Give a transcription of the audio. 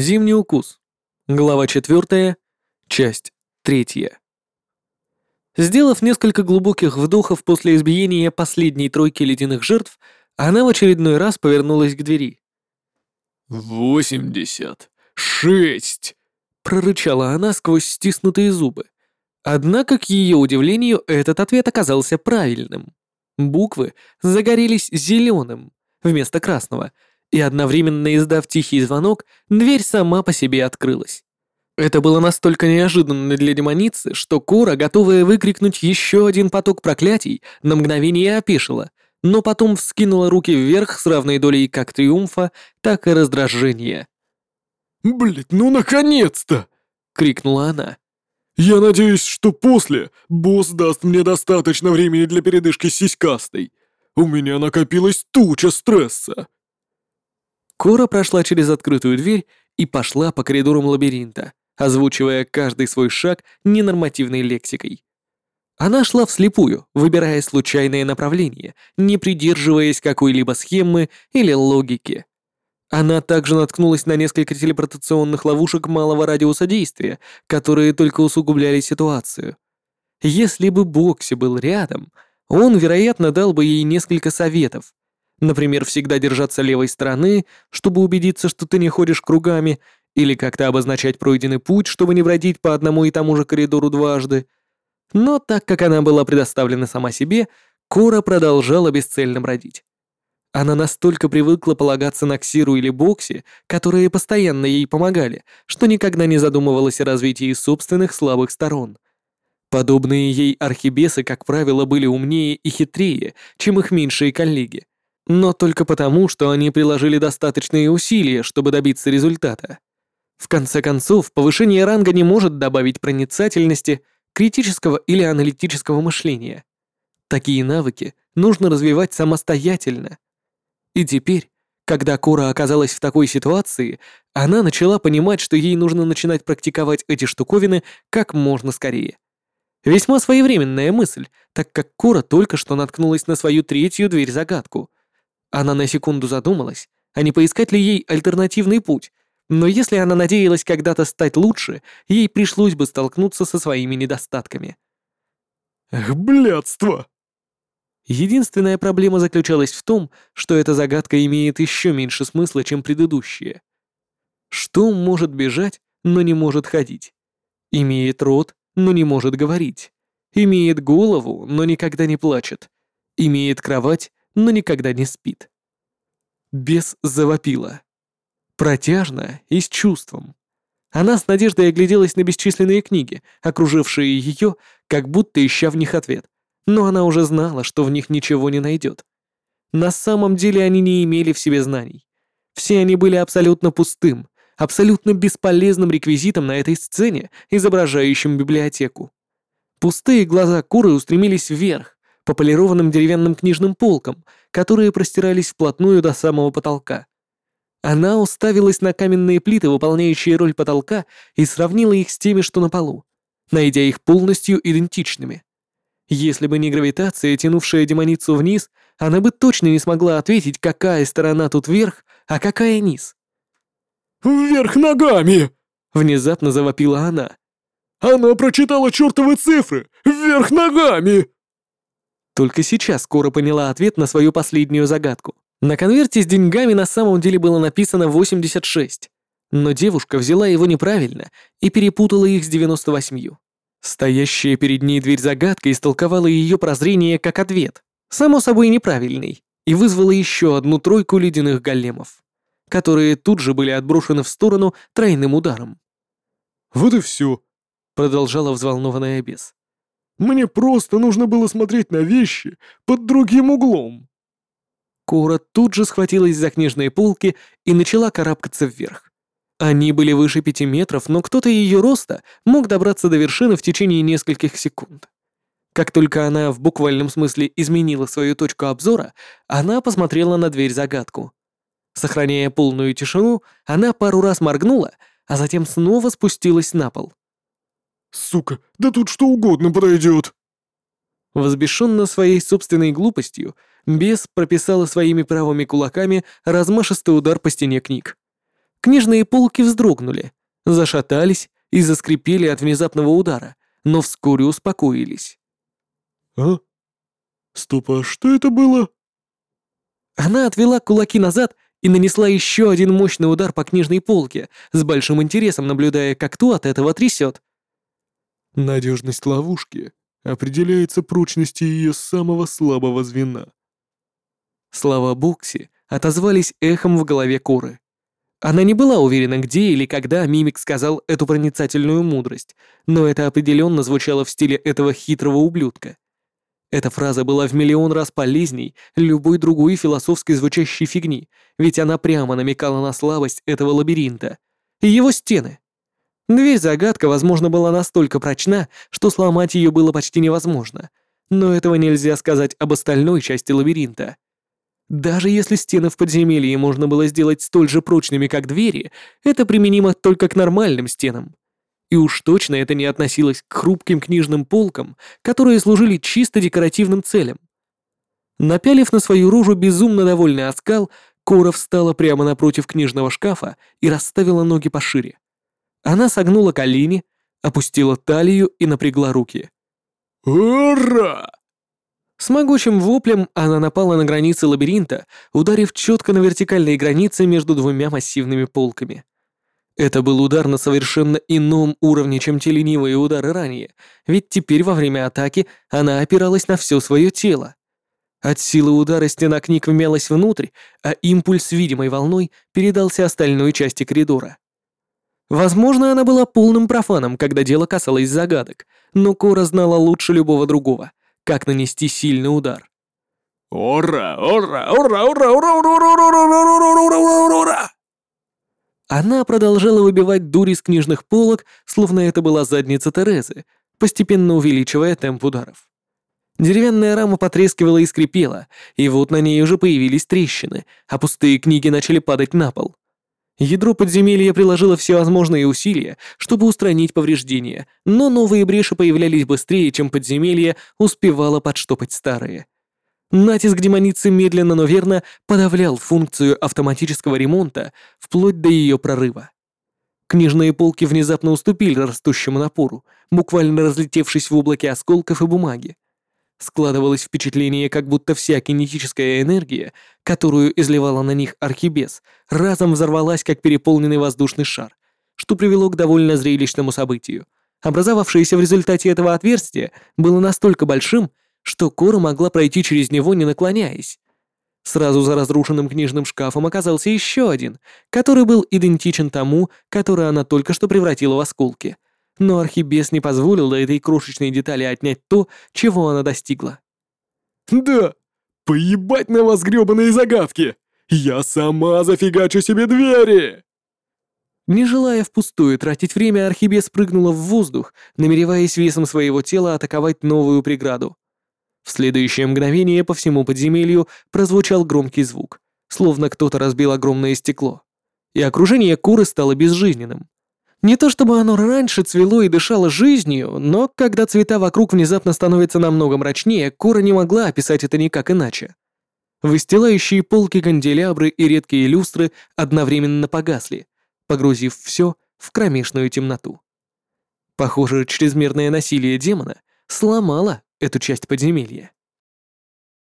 Зимний укус. Глава 4, часть 3. Сделав несколько глубоких вдохов после избиения последней тройки ледяных жертв, она в очередной раз повернулась к двери. «Восемьдесят шесть!» — прорычала она сквозь стиснутые зубы. Однако, к ее удивлению, этот ответ оказался правильным. Буквы загорелись зеленым вместо красного, и одновременно издав тихий звонок, дверь сама по себе открылась. Это было настолько неожиданно для демоницы, что Кора, готовая выкрикнуть еще один поток проклятий, на мгновение опешила, но потом вскинула руки вверх с равной долей как триумфа, так и раздражения. «Блядь, ну наконец-то!» — крикнула она. «Я надеюсь, что после босс даст мне достаточно времени для передышки с сиськастой. У меня накопилась туча стресса». Кора прошла через открытую дверь и пошла по коридорам лабиринта, озвучивая каждый свой шаг ненормативной лексикой. Она шла вслепую, выбирая случайные направления, не придерживаясь какой-либо схемы или логики. Она также наткнулась на несколько телепортационных ловушек малого радиуса действия, которые только усугубляли ситуацию. Если бы Бокси был рядом, он, вероятно, дал бы ей несколько советов. Например, всегда держаться левой стороны, чтобы убедиться, что ты не ходишь кругами, или как-то обозначать пройденный путь, чтобы не бродить по одному и тому же коридору дважды. Но так как она была предоставлена сама себе, Кора продолжала бесцельно бродить. Она настолько привыкла полагаться на Ксиру или Бокси, которые постоянно ей помогали, что никогда не задумывалась о развитии собственных слабых сторон. Подобные ей архибесы, как правило, были умнее и хитрее, чем их меньшие коллеги. Но только потому, что они приложили достаточные усилия, чтобы добиться результата. В конце концов, повышение ранга не может добавить проницательности, критического или аналитического мышления. Такие навыки нужно развивать самостоятельно – и теперь, когда Кора оказалась в такой ситуации, она начала понимать, что ей нужно начинать практиковать эти штуковины как можно скорее. Весьма своевременная мысль, так как Кора только что наткнулась на свою третью дверь-загадку. Она на секунду задумалась, а не поискать ли ей альтернативный путь, но если она надеялась когда-то стать лучше, ей пришлось бы столкнуться со своими недостатками. «Эх, блядство!» Единственная проблема заключалась в том, что эта загадка имеет еще меньше смысла, чем предыдущие. Что может бежать, но не может ходить? Имеет рот, но не может говорить. Имеет голову, но никогда не плачет. Имеет кровать, но никогда не спит. Бес завопила. Протяжно и с чувством. Она с надеждой огляделась на бесчисленные книги, окружившие ее, как будто ища в них ответ но она уже знала, что в них ничего не найдет. На самом деле они не имели в себе знаний. Все они были абсолютно пустым, абсолютно бесполезным реквизитом на этой сцене, изображающим библиотеку. Пустые глаза куры устремились вверх, по полированным деревянным книжным полкам, которые простирались вплотную до самого потолка. Она уставилась на каменные плиты, выполняющие роль потолка, и сравнила их с теми, что на полу, найдя их полностью идентичными. Если бы не гравитация, тянувшая демоницу вниз, она бы точно не смогла ответить, какая сторона тут вверх, а какая низ. «Вверх ногами!» — внезапно завопила она. «Она прочитала чертовы цифры! Вверх ногами!» Только сейчас Кора поняла ответ на свою последнюю загадку. На конверте с деньгами на самом деле было написано 86, но девушка взяла его неправильно и перепутала их с 98. Стоящая перед ней дверь загадка истолковала ее прозрение как ответ, само собой неправильный, и вызвала еще одну тройку ледяных големов, которые тут же были отброшены в сторону тройным ударом. «Вот и все», — продолжала взволнованная бес. «Мне просто нужно было смотреть на вещи под другим углом». Кора тут же схватилась за книжные полки и начала карабкаться вверх. Они были выше пяти метров, но кто-то ее роста мог добраться до вершины в течение нескольких секунд. Как только она в буквальном смысле изменила свою точку обзора, она посмотрела на дверь-загадку. Сохраняя полную тишину, она пару раз моргнула, а затем снова спустилась на пол. «Сука, да тут что угодно подойдет!» Возбешенно своей собственной глупостью, бес прописала своими правыми кулаками размашистый удар по стене книг. Книжные полки вздрогнули, зашатались и заскрипели от внезапного удара, но вскоре успокоились. А? Стоп, а что это было? Она отвела кулаки назад и нанесла еще один мощный удар по книжной полке, с большим интересом наблюдая, как ту от этого трясет. Надежность ловушки определяется прочностью ее самого слабого звена. Слова Бокси отозвались эхом в голове Коры. Она не была уверена, где или когда Мимик сказал эту проницательную мудрость, но это определенно звучало в стиле этого хитрого ублюдка. Эта фраза была в миллион раз полезней любой другой философской звучащей фигни, ведь она прямо намекала на слабость этого лабиринта и его стены. Дверь-загадка, возможно, была настолько прочна, что сломать ее было почти невозможно, но этого нельзя сказать об остальной части лабиринта. Даже если стены в подземелье можно было сделать столь же прочными, как двери, это применимо только к нормальным стенам. И уж точно это не относилось к хрупким книжным полкам, которые служили чисто декоративным целям. Напялив на свою рожу безумно довольный оскал, Кора встала прямо напротив книжного шкафа и расставила ноги пошире. Она согнула колени, опустила талию и напрягла руки. «Ура!» С могучим воплем она напала на границы лабиринта, ударив четко на вертикальной границе между двумя массивными полками. Это был удар на совершенно ином уровне, чем те ленивые удары ранее, ведь теперь во время атаки она опиралась на все свое тело. От силы удара стена книг вмялась внутрь, а импульс видимой волной передался остальной части коридора. Возможно, она была полным профаном, когда дело касалось загадок, но Кора знала лучше любого другого, как нанести сильный удар. «Ура! Ура! Ура! Ура! Ура! Ура! Ура! Ура! Ура! Ура! Ура! Ура!» Она продолжала выбивать дури с книжных полок, словно это была задница Терезы, постепенно увеличивая темп ударов. Деревянная рама потрескивала и скрипела, и вот на ней уже появились трещины, а пустые книги начали падать на пол. Ядро подземелья приложило все возможные усилия, чтобы устранить повреждения, но новые бреши появлялись быстрее, чем подземелье успевало подштопать старые. Натиск демоницы медленно, но верно подавлял функцию автоматического ремонта вплоть до ее прорыва. Книжные полки внезапно уступили растущему напору, буквально разлетевшись в облаке осколков и бумаги. Складывалось впечатление, как будто вся кинетическая энергия, которую изливала на них архибес, разом взорвалась, как переполненный воздушный шар, что привело к довольно зрелищному событию. Образовавшееся в результате этого отверстие было настолько большим, что Кора могла пройти через него, не наклоняясь. Сразу за разрушенным книжным шкафом оказался еще один, который был идентичен тому, который она только что превратила в осколки. Но Архибес не позволил до этой крошечной детали отнять то, чего она достигла. «Да! Поебать на вас грёбаные загадки! Я сама зафигачу себе двери!» Не желая впустую тратить время, Архибес прыгнула в воздух, намереваясь весом своего тела атаковать новую преграду. В следующее мгновение по всему подземелью прозвучал громкий звук, словно кто-то разбил огромное стекло. И окружение куры стало безжизненным. Не то чтобы оно раньше цвело и дышало жизнью, но когда цвета вокруг внезапно становятся намного мрачнее, кура не могла описать это никак иначе. Выстилающие полки канделябры и редкие люстры одновременно погасли, погрузив все в кромешную темноту. Похоже, чрезмерное насилие демона сломало эту часть подземелья.